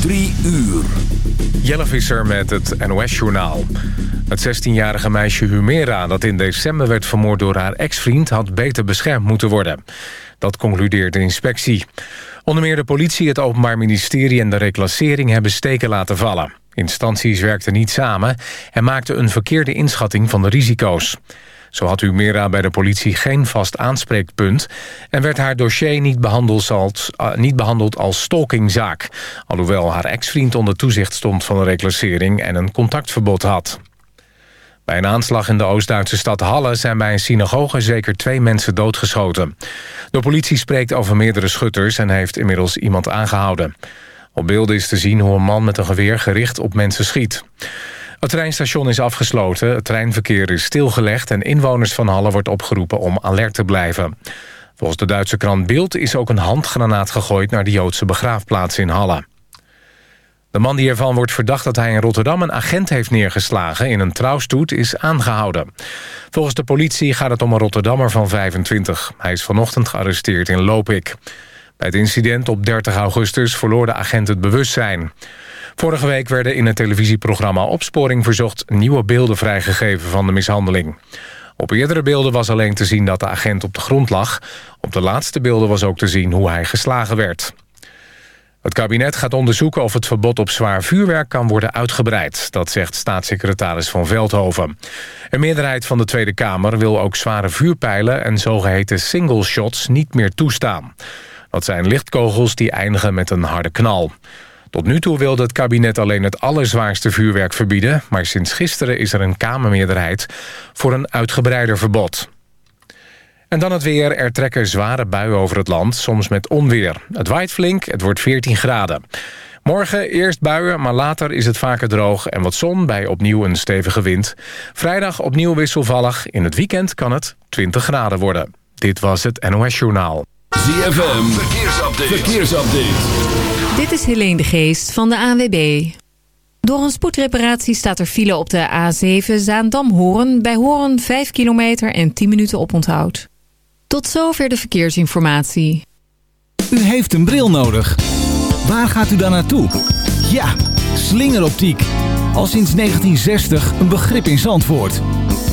Drie uur. Jelle Visser met het NOS-journaal. Het 16-jarige meisje Humera dat in december werd vermoord door haar ex-vriend... had beter beschermd moeten worden. Dat concludeert de inspectie. Onder meer de politie, het Openbaar Ministerie en de reclassering... hebben steken laten vallen. Instanties werkten niet samen en maakten een verkeerde inschatting van de risico's. Zo had Humera bij de politie geen vast aanspreekpunt... en werd haar dossier niet behandeld als, uh, niet behandeld als stalkingzaak... alhoewel haar ex-vriend onder toezicht stond van de reclassering... en een contactverbod had. Bij een aanslag in de Oost-Duitse stad Halle... zijn bij een synagoge zeker twee mensen doodgeschoten. De politie spreekt over meerdere schutters... en heeft inmiddels iemand aangehouden. Op beelden is te zien hoe een man met een geweer gericht op mensen schiet. Het treinstation is afgesloten, het treinverkeer is stilgelegd... en inwoners van Halle wordt opgeroepen om alert te blijven. Volgens de Duitse krant Beeld is ook een handgranaat gegooid... naar de Joodse begraafplaats in Halle. De man die ervan wordt verdacht dat hij in Rotterdam een agent heeft neergeslagen... in een trouwstoet is aangehouden. Volgens de politie gaat het om een Rotterdammer van 25. Hij is vanochtend gearresteerd in Lopik. Bij het incident op 30 augustus verloor de agent het bewustzijn. Vorige week werden in het televisieprogramma Opsporing Verzocht... nieuwe beelden vrijgegeven van de mishandeling. Op eerdere beelden was alleen te zien dat de agent op de grond lag. Op de laatste beelden was ook te zien hoe hij geslagen werd. Het kabinet gaat onderzoeken of het verbod op zwaar vuurwerk kan worden uitgebreid. Dat zegt staatssecretaris Van Veldhoven. Een meerderheid van de Tweede Kamer wil ook zware vuurpijlen... en zogeheten single shots niet meer toestaan. Dat zijn lichtkogels die eindigen met een harde knal. Tot nu toe wilde het kabinet alleen het allerzwaarste vuurwerk verbieden... maar sinds gisteren is er een Kamermeerderheid voor een uitgebreider verbod. En dan het weer. Er trekken zware buien over het land, soms met onweer. Het waait flink, het wordt 14 graden. Morgen eerst buien, maar later is het vaker droog en wat zon bij opnieuw een stevige wind. Vrijdag opnieuw wisselvallig. In het weekend kan het 20 graden worden. Dit was het NOS Journaal. ZFM, verkeersupdate. verkeersupdate. Dit is Helene de Geest van de ANWB. Door een spoedreparatie staat er file op de A7 Zaandam-Horen... bij Horen 5 kilometer en 10 minuten oponthoud. Tot zover de verkeersinformatie. U heeft een bril nodig. Waar gaat u dan naartoe? Ja, slingeroptiek. Al sinds 1960 een begrip in Zandvoort.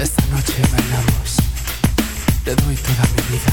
Esta noche bailamos. Te doy toda mi vida.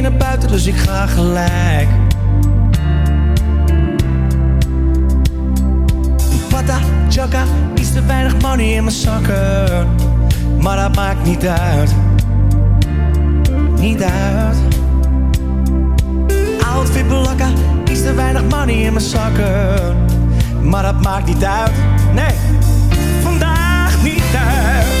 mee buiten, dus ik ga gelijk. Pata, chaka, iets te weinig money in mijn zakken. Maar dat maakt niet uit. Niet uit. Outfit belakka, is te weinig money in mijn zakken. Maar dat maakt niet uit. Nee, vandaag niet uit.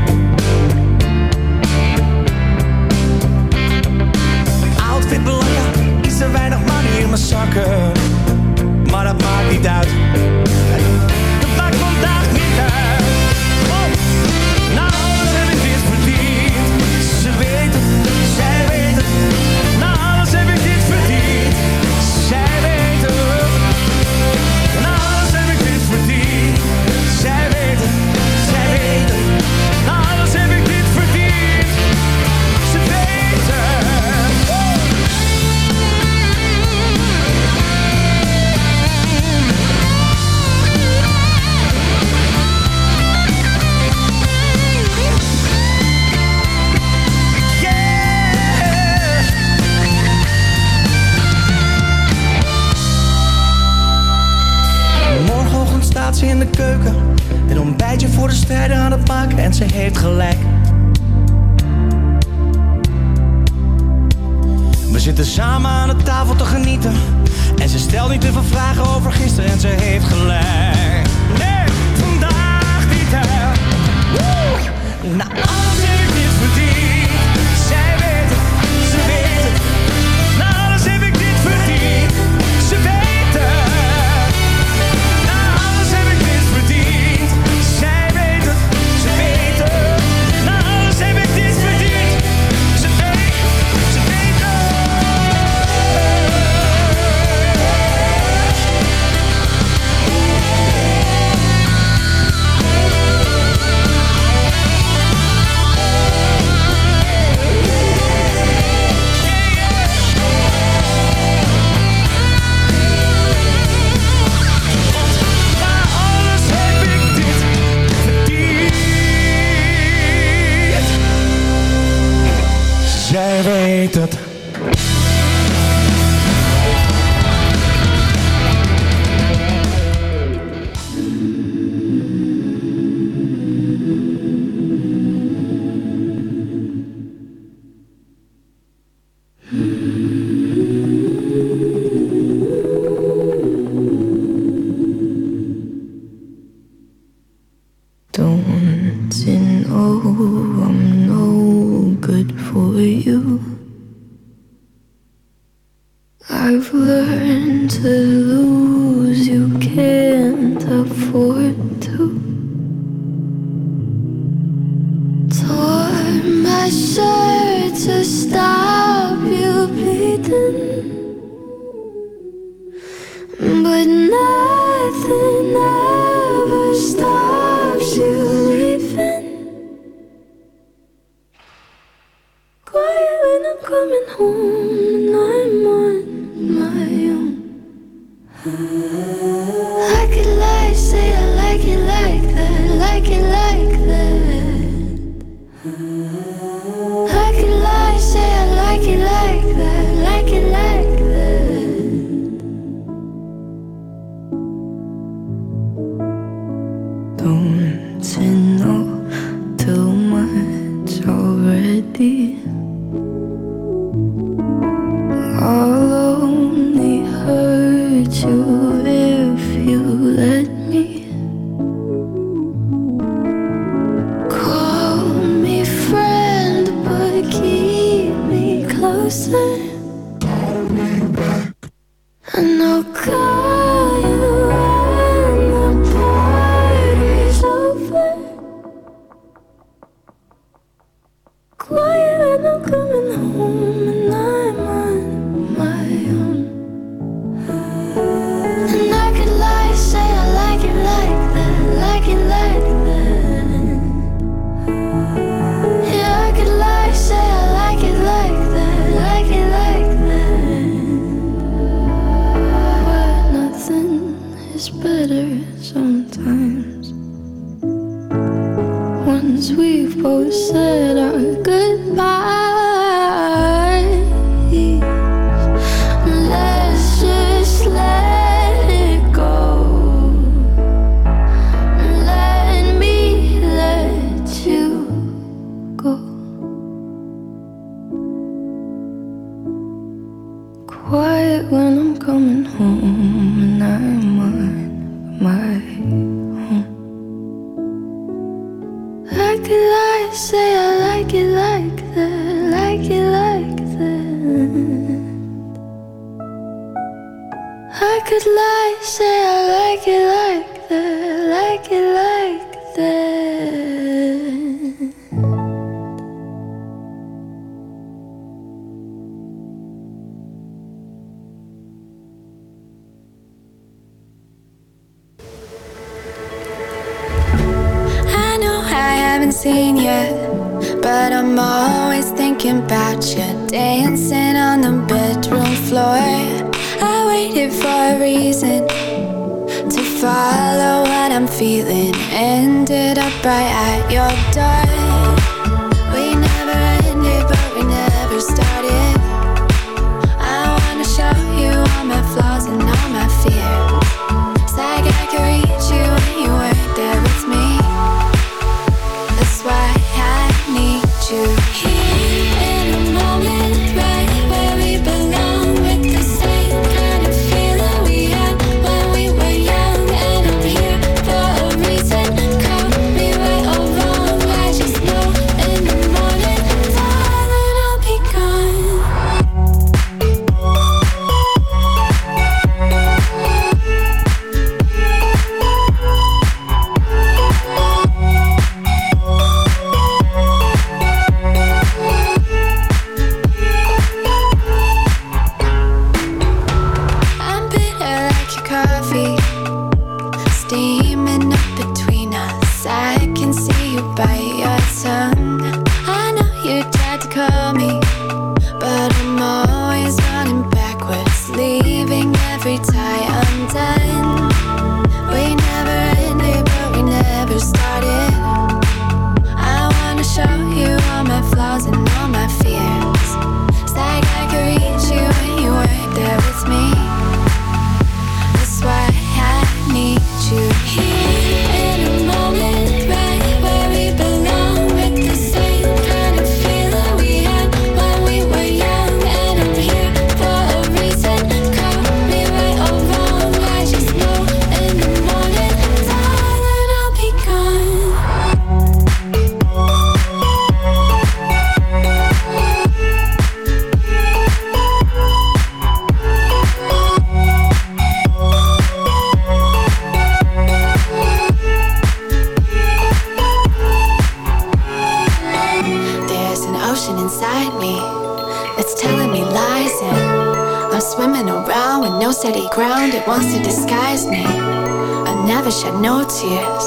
Shed no tears,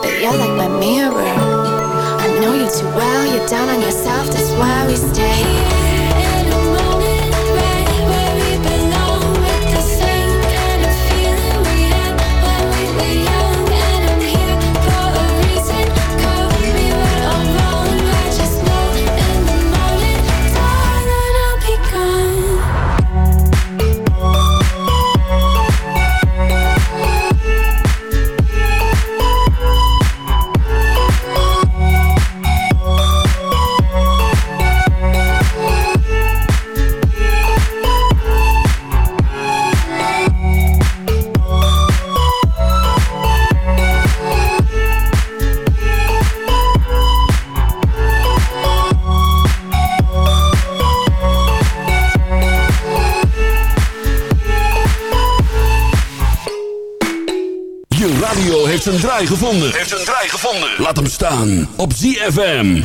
but you're like my mirror. I know you too well. You're down on yourself. That's why we stay. Draai gevonden. Heeft zijn draai gevonden. Laat hem staan op ZFM.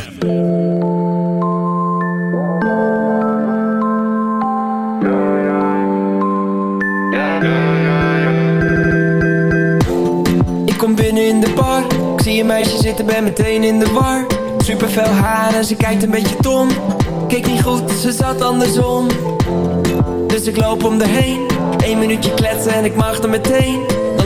Ik kom binnen in de bar Ik zie een meisje zitten, ben meteen in de war Super fel haar en ze kijkt een beetje tom Keek niet goed, ze zat andersom Dus ik loop om haar heen Eén minuutje kletsen en ik mag er meteen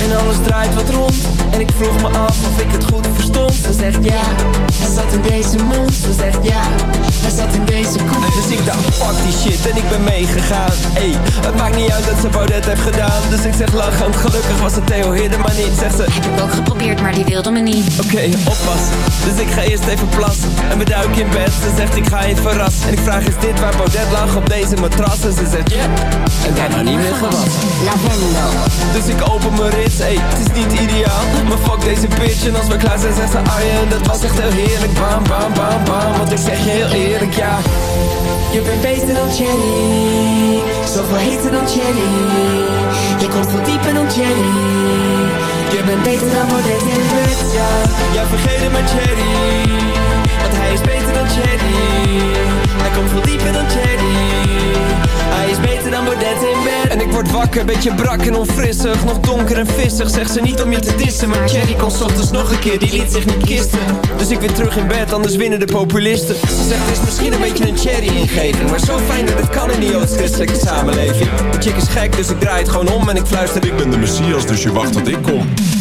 En alles draait wat rond. En ik vroeg me af of ik het goed verstond Ze zegt ja, hij zat in deze mond Ze zegt ja, hij zat in deze koek Dus ik dacht fuck die shit en ik ben meegegaan Ey, het maakt niet uit dat ze Baudet heeft gedaan Dus ik zeg lachend, gelukkig was het Theo Hidde maar niet Zegt ze, Heb ik ook geprobeerd, maar die wilde me niet. Oké, oppassen. Dus ik ga eerst even plassen. En we duiken in bed. Ze zegt ik ga je verrassen. En ik vraag is dit waar Baudet lag op deze matras? En ze zegt ja. En daarna niet meer gewassen. Lavendel. Dus ik open mijn rits. Ey, het is niet ideaal. Maar fuck deze bitch. En als we klaar zijn zegt ze Arjen. Dat was echt heel heerlijk. Bam, bam, bam, bam. Want ik zeg je heel eerlijk, ja. Je bent beter dan Jenny. Zoveel heter dan Jenny. Je komt veel dieper dan Jenny. Je bent beter dan Baudet in bed, ja. Ja, vergeet het maar Jerry. Want hij is beter dan Jerry. Hij komt veel dieper dan Jerry. Dan in bed. En ik word wakker, beetje brak en onfrissig. Nog donker en vissig, zegt ze niet om je te dissen. Maar Jerry kon ochtends nog een keer, die liet zich niet kisten. Dus ik weer terug in bed, anders winnen de populisten. Ze zegt het is misschien een beetje een Cherry-ingeving. Maar zo fijn dat het kan in die joods-christelijke samenleving. De chick is gek, dus ik draai het gewoon om en ik fluister. Ik ben de Messias, dus je wacht tot ik kom.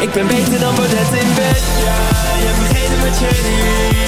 Ik ben beter dan Baudet in bed. Ja, je vergeet het met Cherry Hij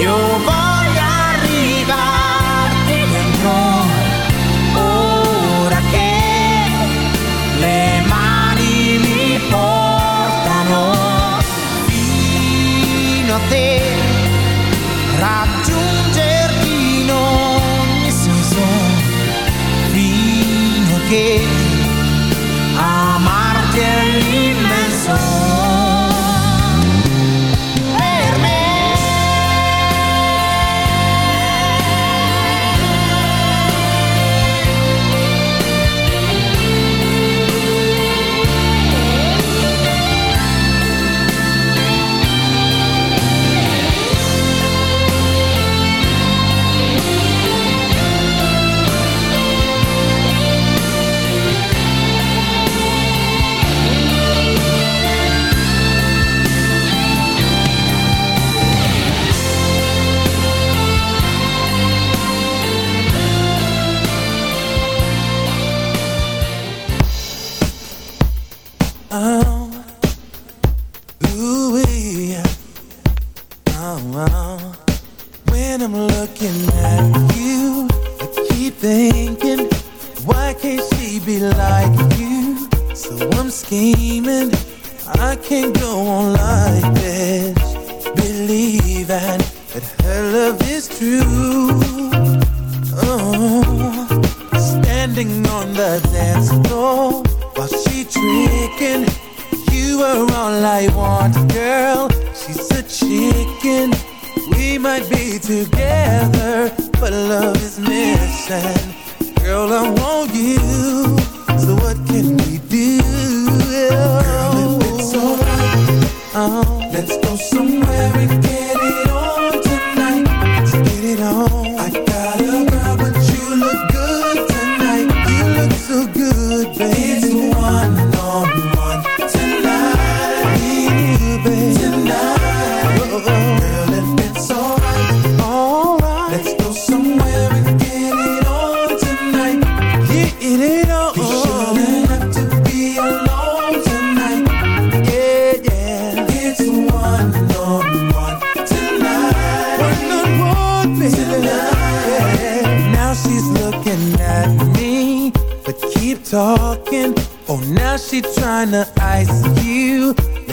You've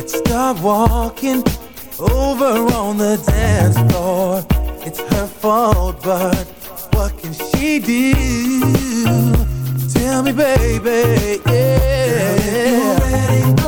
Let's start walking over on the dance floor. It's her fault, but what can she do? Tell me, baby, yeah. Girl,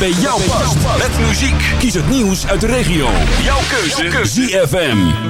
bij jou past. Met muziek. Kies het nieuws uit de regio. Keuze. Jouw keuze. ZFM.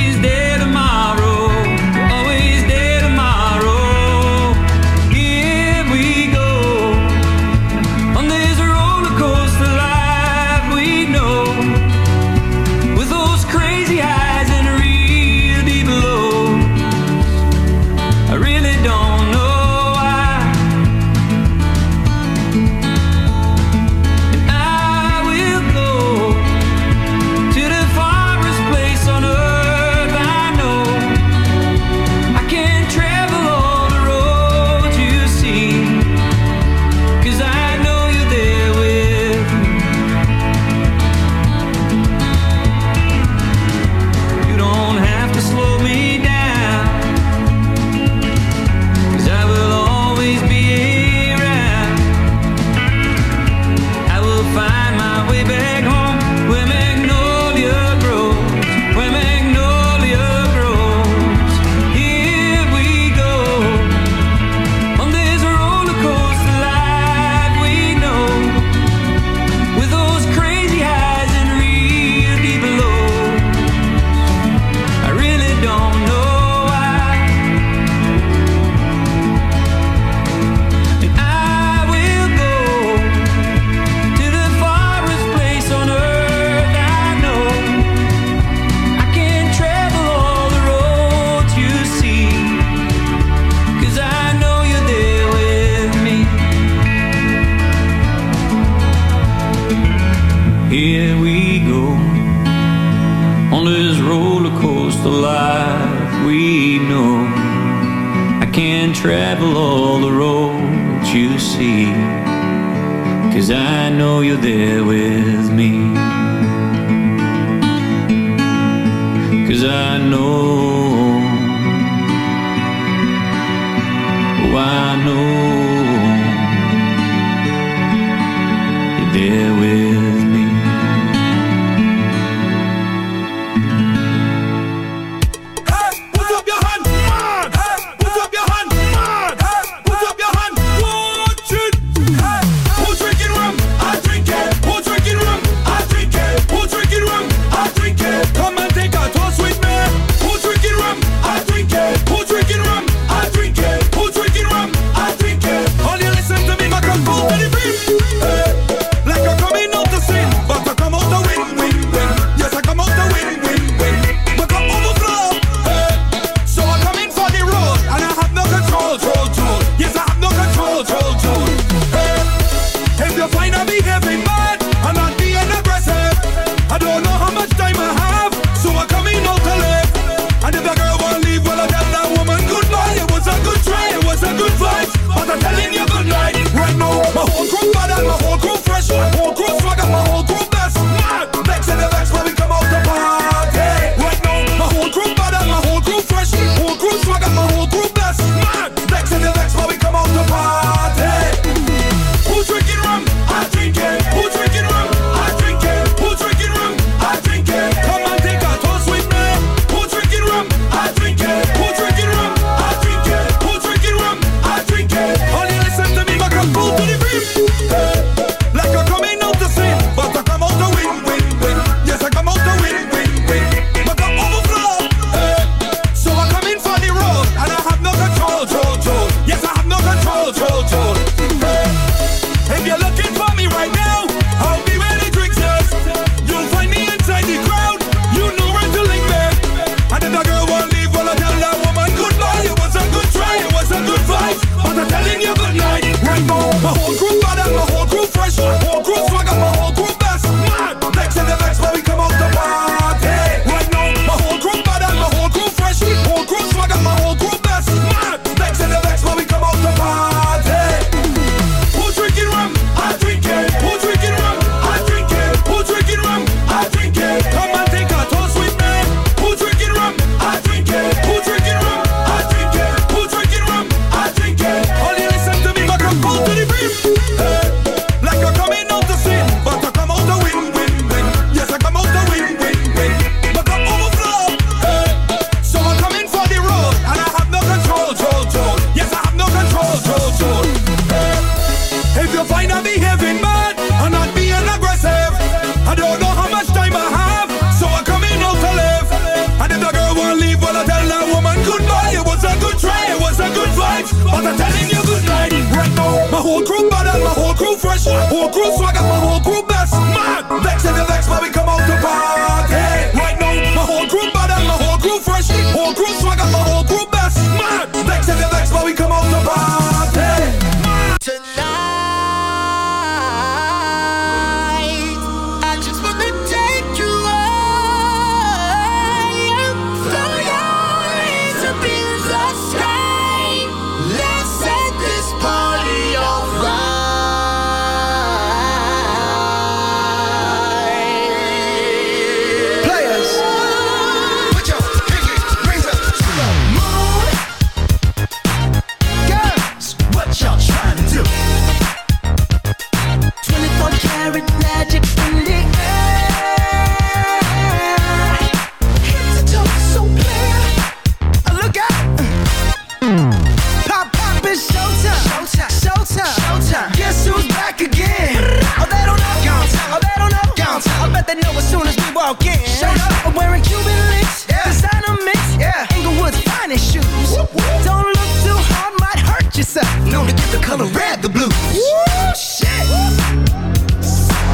out getting. Shut up. I'm wearing Cuban links, yeah. designer mix, yeah. Englewood's finest shoes. Whoop, whoop. Don't look too hard, might hurt yourself. Known to get the color red, the blue. Woo, shit. Woo.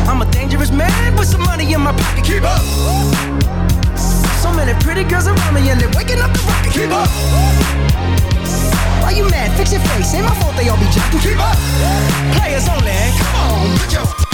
I'm a dangerous man with some money in my pocket. Keep up. So many pretty girls around me and they're waking up the rocket. Keep up. Why you mad? Fix your face. Ain't my fault they all be jacking. Keep up. Players only. Come on, put your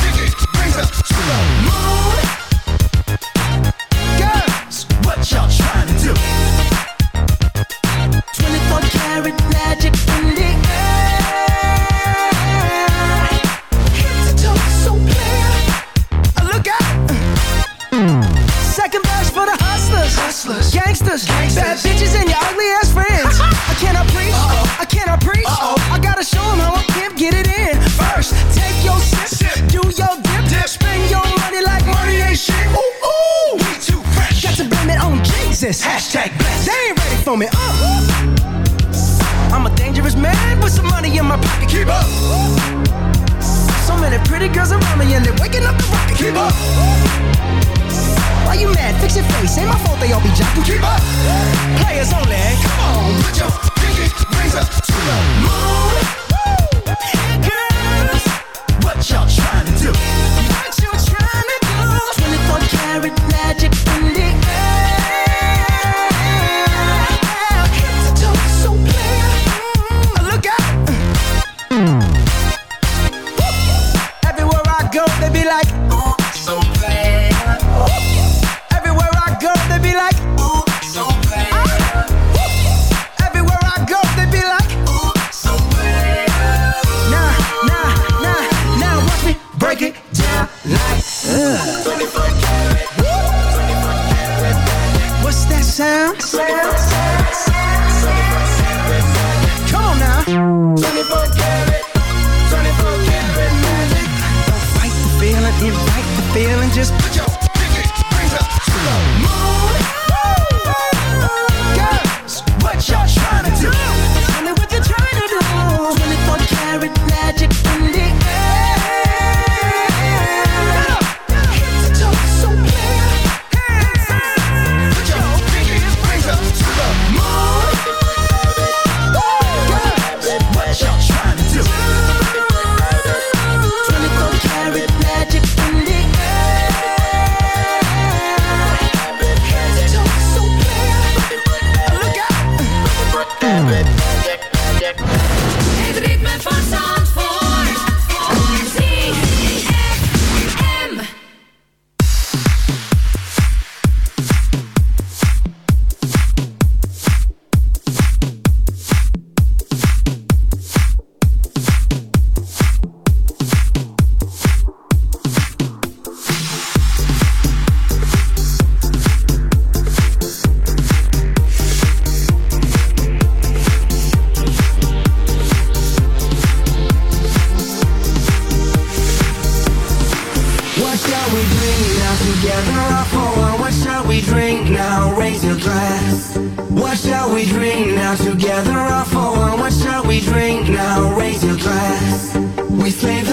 We slave